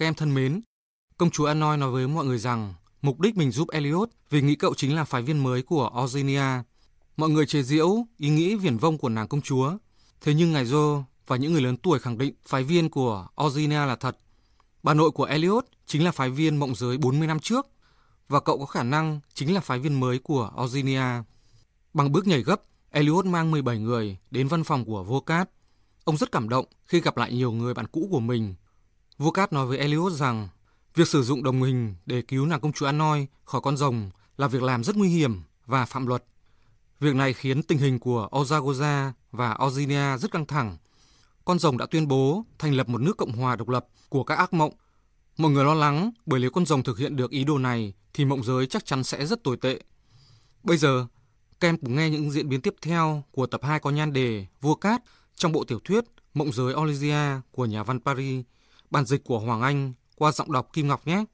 các em thân mến, công chúa Anoi nói với mọi người rằng mục đích mình giúp Elliot vì nghĩ cậu chính là phái viên mới của Orginia. Mọi người chế giễu ý nghĩ viển vông của nàng công chúa. Thế nhưng ngài Joe và những người lớn tuổi khẳng định phái viên của Orginia là thật. Bà nội của Elliot chính là phái viên mộng giới 40 năm trước và cậu có khả năng chính là phái viên mới của Orginia. Bằng bước nhảy gấp, Elliot mang 17 người đến văn phòng của Vocat. Ông rất cảm động khi gặp lại nhiều người bạn cũ của mình. Vua Cát nói với Elliot rằng việc sử dụng đồng hình để cứu nàng công chúa Anoi khỏi con rồng là việc làm rất nguy hiểm và phạm luật. Việc này khiến tình hình của Ozagoza và Orginia rất căng thẳng. Con rồng đã tuyên bố thành lập một nước cộng hòa độc lập của các ác mộng. Mọi người lo lắng bởi nếu con rồng thực hiện được ý đồ này thì mộng giới chắc chắn sẽ rất tồi tệ. Bây giờ, các em cùng nghe những diễn biến tiếp theo của tập 2 có nhan đề Vua Cát trong bộ tiểu thuyết Mộng giới Olysia của nhà văn Paris, bản dịch của Hoàng Anh qua giọng đọc Kim Ngọc nhé.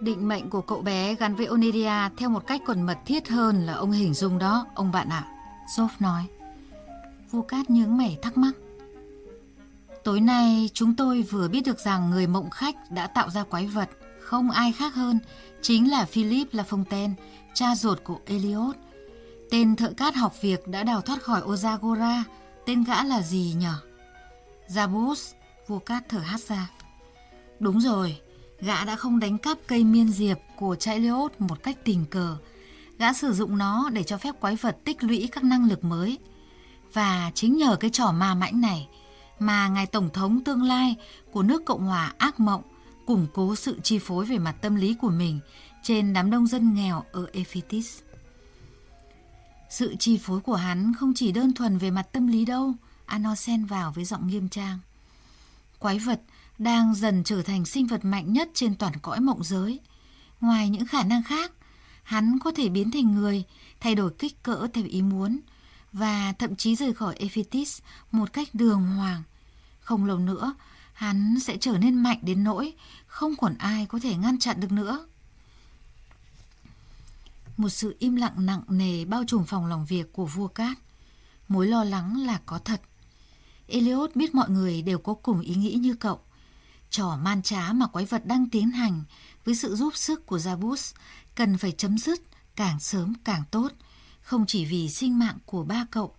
Định mệnh của cậu bé gắn với Onidia theo một cách còn mật thiết hơn là ông hình dung đó, ông bạn ạ. À. nói. Vô Cát nhướng mày thắc mắc. Tối nay chúng tôi vừa biết được rằng người mộng khách đã tạo ra quái vật, không ai khác hơn, chính là Philip Lafontaine, cha ruột của Eliot. Tên thợ cát học việc đã đào thoát khỏi Ozagora, tên gã là gì nhở? Zabus, vua cát thở hát ra. Đúng rồi, gã đã không đánh cắp cây miên diệp của cha Eliot một cách tình cờ. Gã sử dụng nó để cho phép quái vật tích lũy các năng lực mới. Và chính nhờ cái trò ma mãnh này, mà ngài tổng thống tương lai của nước Cộng hòa ác mộng củng cố sự chi phối về mặt tâm lý của mình trên đám đông dân nghèo ở Ephitis. Sự chi phối của hắn không chỉ đơn thuần về mặt tâm lý đâu, Ano xen vào với giọng nghiêm trang. Quái vật đang dần trở thành sinh vật mạnh nhất trên toàn cõi mộng giới. Ngoài những khả năng khác, hắn có thể biến thành người, thay đổi kích cỡ theo ý muốn và thậm chí rời khỏi Ephitis một cách đường hoàng không lâu nữa, hắn sẽ trở nên mạnh đến nỗi không còn ai có thể ngăn chặn được nữa. Một sự im lặng nặng nề bao trùm phòng lòng việc của vua cát. Mối lo lắng là có thật. Eliot biết mọi người đều có cùng ý nghĩ như cậu. Trò man trá mà quái vật đang tiến hành với sự giúp sức của Jabus cần phải chấm dứt càng sớm càng tốt, không chỉ vì sinh mạng của ba cậu,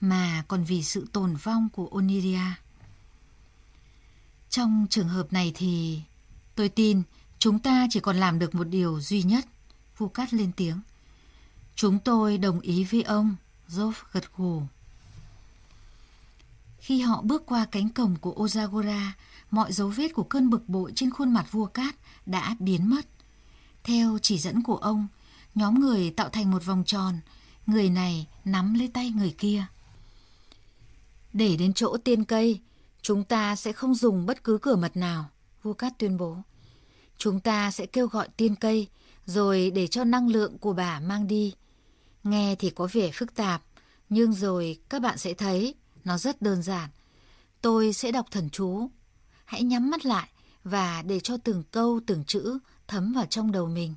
mà còn vì sự tồn vong của Oniria. Trong trường hợp này thì tôi tin chúng ta chỉ còn làm được một điều duy nhất. Vu Cát lên tiếng. Chúng tôi đồng ý với ông. Zof gật gù. Khi họ bước qua cánh cổng của Ozagora, mọi dấu vết của cơn bực bội trên khuôn mặt vua cát đã biến mất. Theo chỉ dẫn của ông, nhóm người tạo thành một vòng tròn, người này nắm lấy tay người kia. Để đến chỗ tiên cây, Chúng ta sẽ không dùng bất cứ cửa mật nào, vua cát tuyên bố. Chúng ta sẽ kêu gọi tiên cây, rồi để cho năng lượng của bà mang đi. Nghe thì có vẻ phức tạp, nhưng rồi các bạn sẽ thấy nó rất đơn giản. Tôi sẽ đọc thần chú. Hãy nhắm mắt lại và để cho từng câu, từng chữ thấm vào trong đầu mình.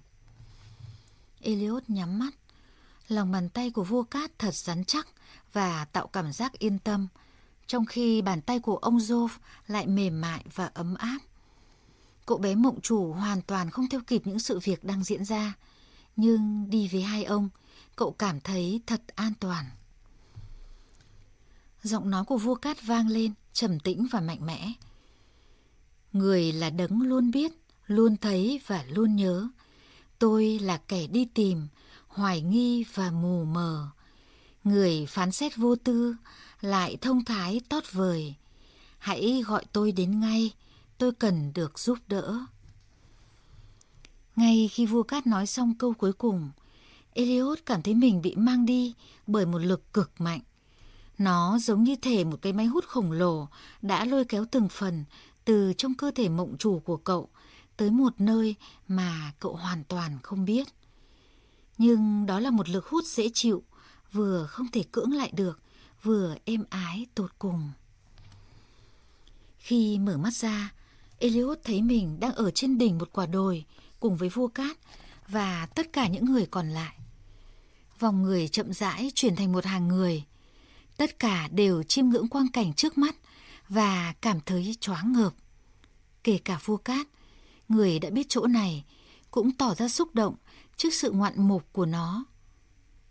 Eliot nhắm mắt. Lòng bàn tay của vua cát thật rắn chắc và tạo cảm giác yên tâm trong khi bàn tay của ông Jove lại mềm mại và ấm áp. Cậu bé mộng chủ hoàn toàn không theo kịp những sự việc đang diễn ra, nhưng đi với hai ông, cậu cảm thấy thật an toàn. Giọng nói của vua cát vang lên, trầm tĩnh và mạnh mẽ. Người là đấng luôn biết, luôn thấy và luôn nhớ. Tôi là kẻ đi tìm, hoài nghi và mù mờ. Người phán xét vô tư, lại thông thái tốt vời. Hãy gọi tôi đến ngay, tôi cần được giúp đỡ. Ngay khi vua cát nói xong câu cuối cùng, Eliot cảm thấy mình bị mang đi bởi một lực cực mạnh. Nó giống như thể một cái máy hút khổng lồ đã lôi kéo từng phần từ trong cơ thể mộng chủ của cậu tới một nơi mà cậu hoàn toàn không biết. Nhưng đó là một lực hút dễ chịu, vừa không thể cưỡng lại được vừa êm ái tột cùng. Khi mở mắt ra, Eliot thấy mình đang ở trên đỉnh một quả đồi cùng với vua cát và tất cả những người còn lại. Vòng người chậm rãi chuyển thành một hàng người. Tất cả đều chiêm ngưỡng quang cảnh trước mắt và cảm thấy choáng ngợp. Kể cả vua cát, người đã biết chỗ này, cũng tỏ ra xúc động trước sự ngoạn mục của nó.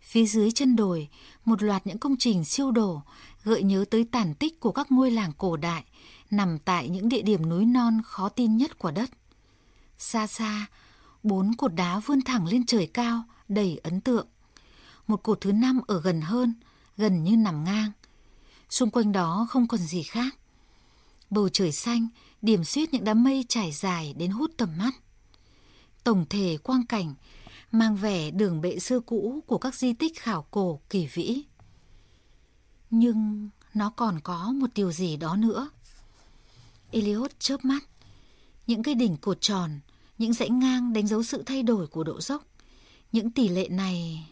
Phía dưới chân đồi, một loạt những công trình siêu đổ gợi nhớ tới tàn tích của các ngôi làng cổ đại nằm tại những địa điểm núi non khó tin nhất của đất. Xa xa, bốn cột đá vươn thẳng lên trời cao, đầy ấn tượng. Một cột thứ năm ở gần hơn, gần như nằm ngang. Xung quanh đó không còn gì khác. Bầu trời xanh, điểm xuyết những đám mây trải dài đến hút tầm mắt. Tổng thể quang cảnh mang vẻ đường bệ xưa cũ của các di tích khảo cổ kỳ vĩ. Nhưng nó còn có một điều gì đó nữa. Eliot chớp mắt. Những cây đỉnh cột tròn, những dãy ngang đánh dấu sự thay đổi của độ dốc. Những tỷ lệ này...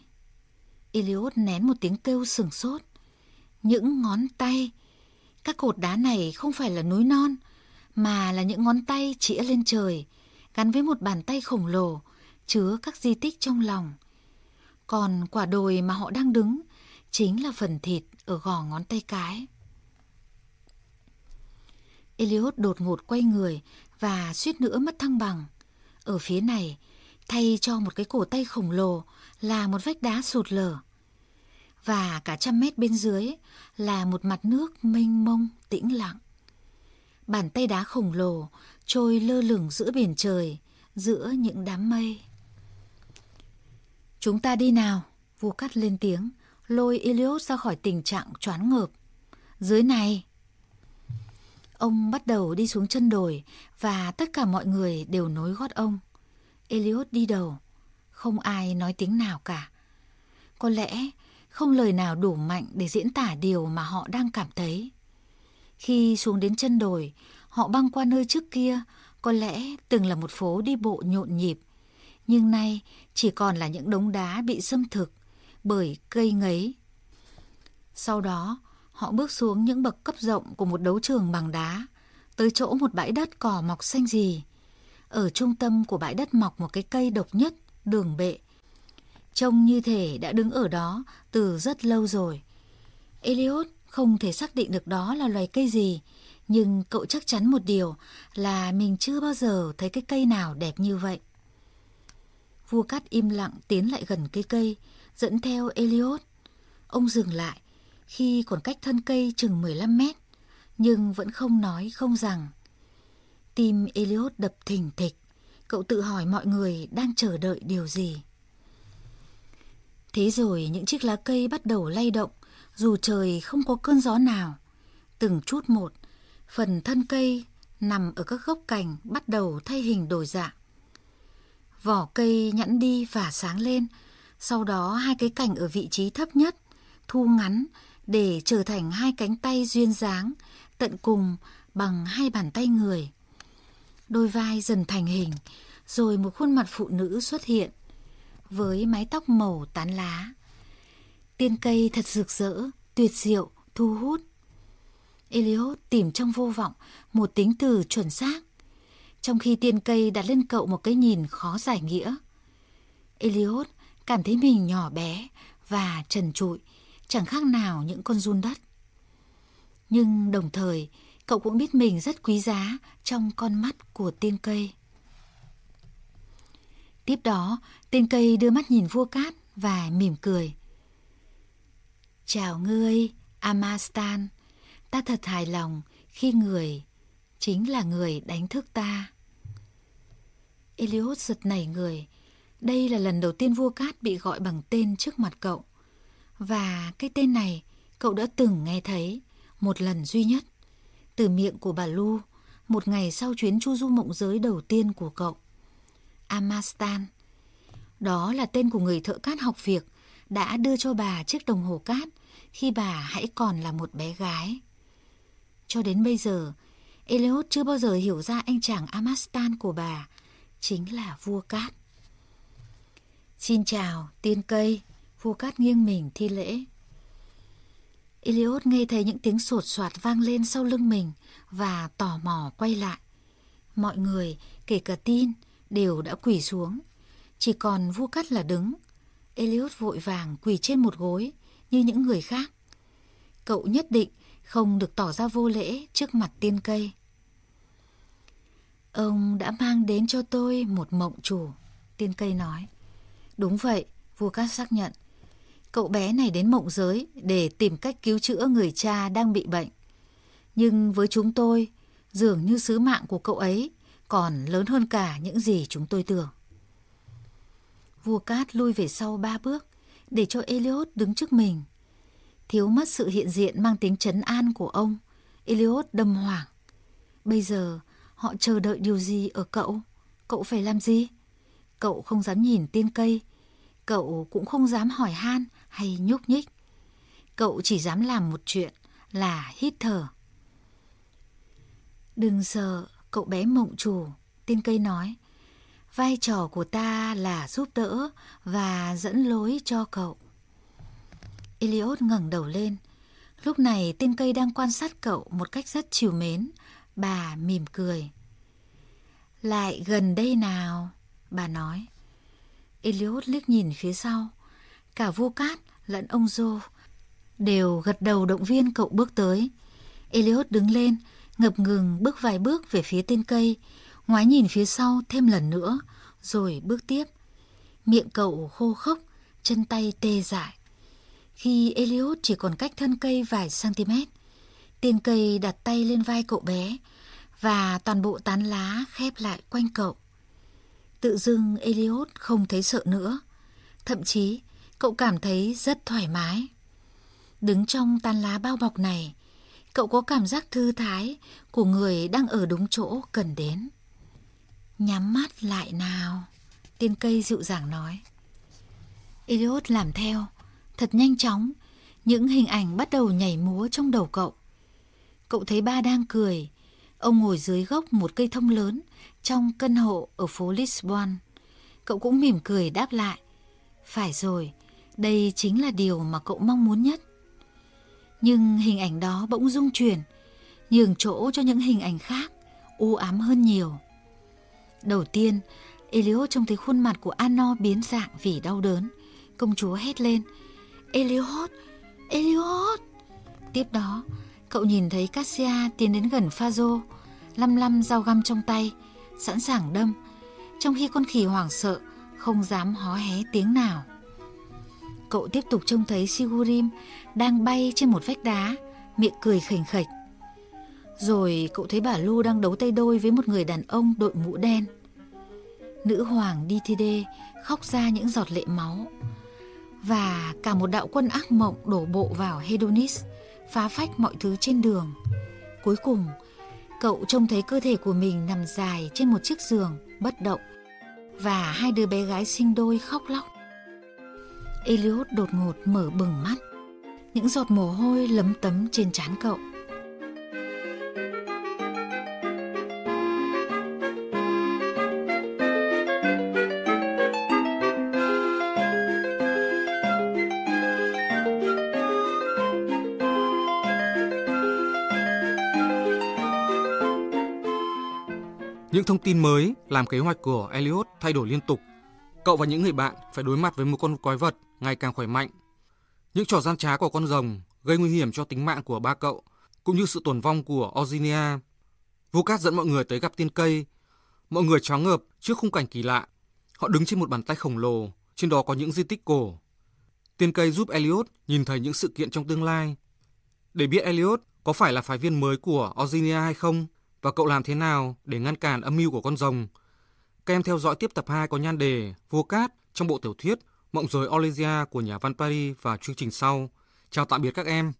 Eliot nén một tiếng kêu sừng sốt. Những ngón tay... Các cột đá này không phải là núi non, mà là những ngón tay chĩa lên trời, gắn với một bàn tay khổng lồ, chứa các di tích trong lòng. Còn quả đồi mà họ đang đứng chính là phần thịt ở gò ngón tay cái. Eliot đột ngột quay người và suýt nữa mất thăng bằng. Ở phía này, thay cho một cái cổ tay khổng lồ là một vách đá sụt lở. Và cả trăm mét bên dưới là một mặt nước mênh mông tĩnh lặng. Bàn tay đá khổng lồ trôi lơ lửng giữa biển trời, giữa những đám mây. Chúng ta đi nào, vua cắt lên tiếng, lôi Eliot ra khỏi tình trạng choán ngợp. Dưới này. Ông bắt đầu đi xuống chân đồi và tất cả mọi người đều nối gót ông. Eliot đi đầu, không ai nói tiếng nào cả. Có lẽ không lời nào đủ mạnh để diễn tả điều mà họ đang cảm thấy. Khi xuống đến chân đồi, họ băng qua nơi trước kia có lẽ từng là một phố đi bộ nhộn nhịp, nhưng nay chỉ còn là những đống đá bị xâm thực bởi cây ngấy. Sau đó, họ bước xuống những bậc cấp rộng của một đấu trường bằng đá, tới chỗ một bãi đất cỏ mọc xanh gì. Ở trung tâm của bãi đất mọc một cái cây độc nhất, đường bệ. Trông như thể đã đứng ở đó từ rất lâu rồi. Eliot không thể xác định được đó là loài cây gì, nhưng cậu chắc chắn một điều là mình chưa bao giờ thấy cái cây nào đẹp như vậy. Vua cát im lặng tiến lại gần cây cây, dẫn theo Eliot. Ông dừng lại khi còn cách thân cây chừng 15 mét, nhưng vẫn không nói không rằng. Tim Eliot đập thình thịch, cậu tự hỏi mọi người đang chờ đợi điều gì. Thế rồi những chiếc lá cây bắt đầu lay động, dù trời không có cơn gió nào. Từng chút một, phần thân cây nằm ở các gốc cành bắt đầu thay hình đổi dạng. Vỏ cây nhẵn đi và sáng lên, sau đó hai cái cành ở vị trí thấp nhất thu ngắn để trở thành hai cánh tay duyên dáng, tận cùng bằng hai bàn tay người. Đôi vai dần thành hình, rồi một khuôn mặt phụ nữ xuất hiện, với mái tóc màu tán lá. Tiên cây thật rực rỡ, tuyệt diệu, thu hút. Eliot tìm trong vô vọng một tính từ chuẩn xác, trong khi tiên cây đặt lên cậu một cái nhìn khó giải nghĩa. Eliot cảm thấy mình nhỏ bé và trần trụi, chẳng khác nào những con run đất. Nhưng đồng thời, cậu cũng biết mình rất quý giá trong con mắt của tiên cây. Tiếp đó, tiên cây đưa mắt nhìn vua cát và mỉm cười. Chào ngươi, Amastan. Ta thật hài lòng khi người chính là người đánh thức ta. Eliud giật nảy người. Đây là lần đầu tiên vua cát bị gọi bằng tên trước mặt cậu. Và cái tên này cậu đã từng nghe thấy một lần duy nhất từ miệng của bà Lu một ngày sau chuyến chu du mộng giới đầu tiên của cậu. Amastan. Đó là tên của người thợ cát học việc đã đưa cho bà chiếc đồng hồ cát khi bà hãy còn là một bé gái. Cho đến bây giờ, Eliud chưa bao giờ hiểu ra anh chàng Amastan của bà chính là vua cát. Xin chào, tiên cây, vua cát nghiêng mình thi lễ. Eliot nghe thấy những tiếng sột soạt vang lên sau lưng mình và tò mò quay lại. Mọi người, kể cả tin, đều đã quỳ xuống. Chỉ còn vua cát là đứng. Eliot vội vàng quỳ trên một gối như những người khác. Cậu nhất định không được tỏ ra vô lễ trước mặt tiên cây. Ông đã mang đến cho tôi một mộng chủ, tiên cây nói. Đúng vậy, vua cát xác nhận. Cậu bé này đến mộng giới để tìm cách cứu chữa người cha đang bị bệnh. Nhưng với chúng tôi, dường như sứ mạng của cậu ấy còn lớn hơn cả những gì chúng tôi tưởng. Vua Cát lui về sau ba bước để cho Eliot đứng trước mình. Thiếu mất sự hiện diện mang tính chấn an của ông, Eliot đâm hoảng. Bây giờ họ chờ đợi điều gì ở cậu? Cậu phải làm gì? Cậu không dám nhìn tiên cây, cậu cũng không dám hỏi han hay nhúc nhích. Cậu chỉ dám làm một chuyện là hít thở. Đừng sợ, cậu bé mộng chủ, tiên cây nói. Vai trò của ta là giúp đỡ và dẫn lối cho cậu. Eliot ngẩng đầu lên. Lúc này tiên cây đang quan sát cậu một cách rất chiều mến. Bà mỉm cười. Lại gần đây nào, bà nói. Eliot liếc nhìn phía sau. Cả vua cát lẫn ông Joe đều gật đầu động viên cậu bước tới. Eliot đứng lên, ngập ngừng bước vài bước về phía tên cây, ngoái nhìn phía sau thêm lần nữa, rồi bước tiếp. Miệng cậu khô khốc, chân tay tê dại. Khi Eliud chỉ còn cách thân cây vài cm, Tiên cây đặt tay lên vai cậu bé và toàn bộ tán lá khép lại quanh cậu. Tự dưng Elliot không thấy sợ nữa, thậm chí cậu cảm thấy rất thoải mái. Đứng trong tán lá bao bọc này, cậu có cảm giác thư thái của người đang ở đúng chỗ cần đến. Nhắm mắt lại nào, tiên cây dịu dàng nói. Elliot làm theo, thật nhanh chóng, những hình ảnh bắt đầu nhảy múa trong đầu cậu. Cậu thấy ba đang cười, ông ngồi dưới gốc một cây thông lớn trong căn hộ ở phố Lisbon. Cậu cũng mỉm cười đáp lại. Phải rồi, đây chính là điều mà cậu mong muốn nhất. Nhưng hình ảnh đó bỗng rung chuyển, nhường chỗ cho những hình ảnh khác, u ám hơn nhiều. Đầu tiên, Eliot trông thấy khuôn mặt của Anno biến dạng vì đau đớn. Công chúa hét lên, Eliot, Eliot. Tiếp đó, cậu nhìn thấy Cassia tiến đến gần Phazo, lăm lăm dao găm trong tay, sẵn sàng đâm, trong khi con khỉ hoảng sợ, không dám hó hé tiếng nào. Cậu tiếp tục trông thấy Sigurim đang bay trên một vách đá, miệng cười khỉnh khệch. Rồi cậu thấy bà Lu đang đấu tay đôi với một người đàn ông đội mũ đen. Nữ hoàng DTD khóc ra những giọt lệ máu. Và cả một đạo quân ác mộng đổ bộ vào Hedonis, phá phách mọi thứ trên đường. Cuối cùng, cậu trông thấy cơ thể của mình nằm dài trên một chiếc giường, bất động. Và hai đứa bé gái sinh đôi khóc lóc. Eliot đột ngột mở bừng mắt. Những giọt mồ hôi lấm tấm trên trán cậu. Những thông tin mới làm kế hoạch của Elliot thay đổi liên tục. Cậu và những người bạn phải đối mặt với một con quái vật ngày càng khỏe mạnh. Những trò gian trá của con rồng gây nguy hiểm cho tính mạng của ba cậu, cũng như sự tổn vong của Ozinia. Vukat dẫn mọi người tới gặp tiên cây. Mọi người choáng ngợp trước khung cảnh kỳ lạ. Họ đứng trên một bàn tay khổng lồ, trên đó có những di tích cổ. Tiên cây giúp Elliot nhìn thấy những sự kiện trong tương lai. Để biết Elliot có phải là phái viên mới của Ozinia hay không, và cậu làm thế nào để ngăn cản âm mưu của con rồng. Các em theo dõi tiếp tập 2 có nhan đề Vua Cát trong bộ tiểu thuyết Mộng rồi Olesia của nhà văn Paris và chương trình sau. Chào tạm biệt các em.